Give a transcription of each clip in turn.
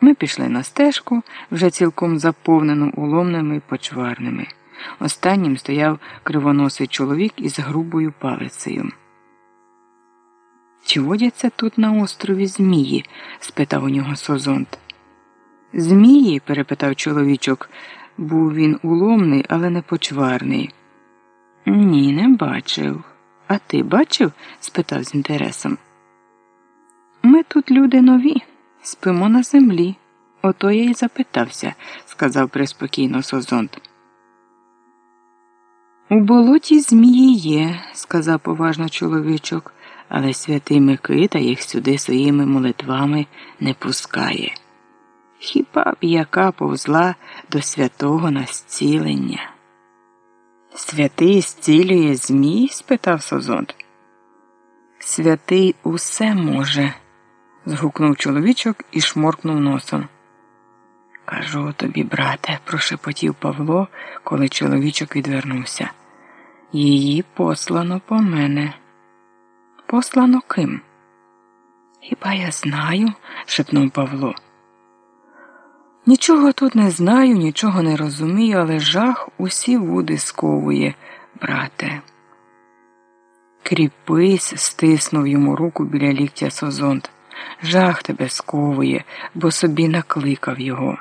Ми пішли на стежку, вже цілком заповнену уломними й почварними. Останнім стояв кривоносий чоловік із грубою палицею. Чи водяться тут на острові Змії? спитав у нього Созонт. Змії? перепитав чоловічок. Був він уломний, але не почварний. Ні, не бачив. А ти бачив? спитав з інтересом. Ми тут люди нові, спимо на землі. Ото я й запитався, сказав приспокійно Созонт. У болоті змії є, сказав поважно чоловічок, але святий Микита їх сюди своїми молитвами не пускає. Хіба б яка повзла до святого на зцілення? Святий зцілює змій? спитав Созонт. Святий усе може. Згукнув чоловічок і шморкнув носом. Кажу тобі, брате, прошепотів Павло, коли чоловічок відвернувся. Її послано по мене. Послано ким? Хіба я знаю? шепнув Павло. Нічого тут не знаю, нічого не розумію, але жах усі вуди сковує, брате. Кріпись, стиснув йому руку біля ліктя Созонт. Жах тебе сковує, бо собі накликав його.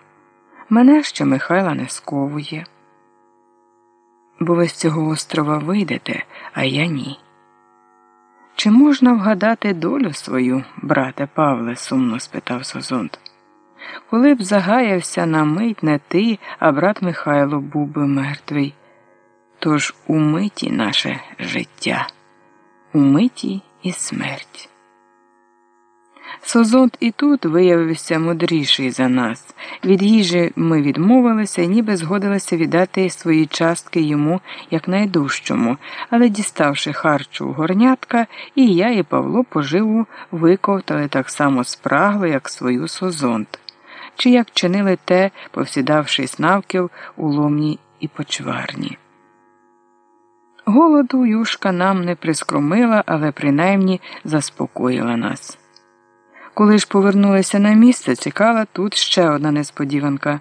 Мене ще Михайла не сковує. Бо ви з цього острова вийдете, а я ні. Чи можна вгадати долю свою, брате Павле? сумно спитав Созонт. Коли б загаявся на мить не ти, а брат Михайло був би мертвий. Тож у миті наше життя, у миті і смерть. Созонт і тут виявився мудріший за нас. Від їжі ми відмовилися і ніби згодилися віддати свої частки йому як найдужчому, але, діставши харчу у горнятка, і я, і Павло поживу виковтали так само спрагло, як свою Созонт, чи як чинили те, повсідавшись навків у ломні і почварні. Голоду юшка нам не прискромила, але принаймні заспокоїла нас. Коли ж повернулися на місце, чекала тут ще одна несподіванка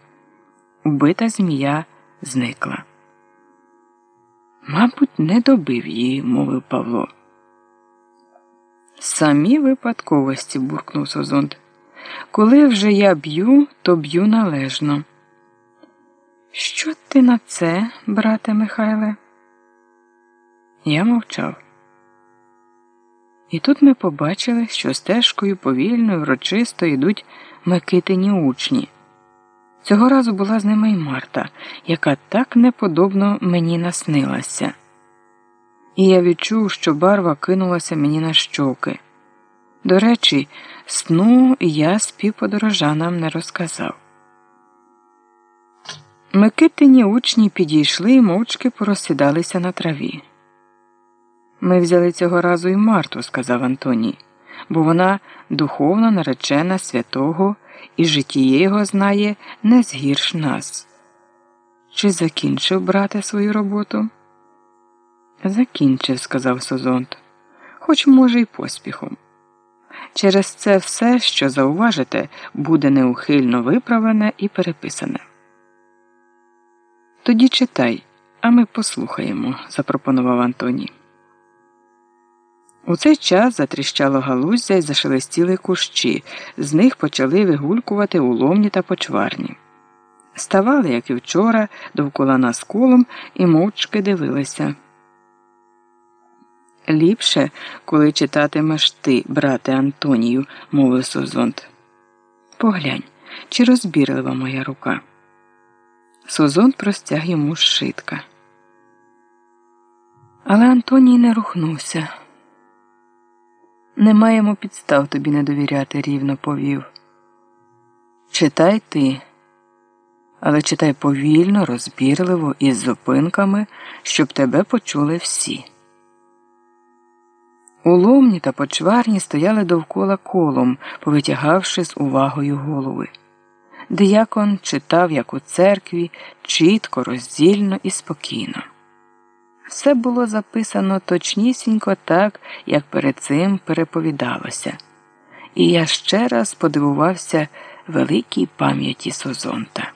убита змія зникла. Мабуть, не добив її, мовив Павло. Самі випадковості, буркнув Созонт. Коли вже я б'ю, то б'ю належно. Що ти на це, брате Михайле? Я мовчав. І тут ми побачили, що стежкою повільно і врочисто йдуть Микитині учні. Цього разу була з ними й Марта, яка так неподобно мені наснилася. І я відчув, що барва кинулася мені на щоки. До речі, сну я співподорожанам не розказав. Микитині учні підійшли і мовчки порозсідалися на траві. Ми взяли цього разу і Марту, сказав Антоній, бо вона духовно наречена святого і житіє його знає не згірш нас. Чи закінчив брате свою роботу? Закінчив, сказав Созонт, хоч, може, й поспіхом. Через це все, що зауважите, буде неухильно виправлене і переписане. Тоді читай, а ми послухаємо, запропонував Антоній. У цей час затріщало галуздя і зашелестіли кущі, з них почали вигулькувати уломні та почварні. Ставали, як і вчора, довкола нас колом і мовчки дивилися. Ліпше, коли читатимеш ти, брате Антонію, мовив Созонт. Поглянь, чи розбірлива моя рука. Созонт простяг йому шитка. Але Антоній не рухнувся. Не маємо підстав тобі не довіряти, рівно повів. Читай ти, але читай повільно, розбірливо і з зупинками, щоб тебе почули всі. Уломні та почварні стояли довкола колом, повитягавши з увагою голови. Диякон читав, як у церкві, чітко, роздільно і спокійно. Все було записано точнісінько так, як перед цим переповідалося, і я ще раз подивувався великій пам'яті Созонта.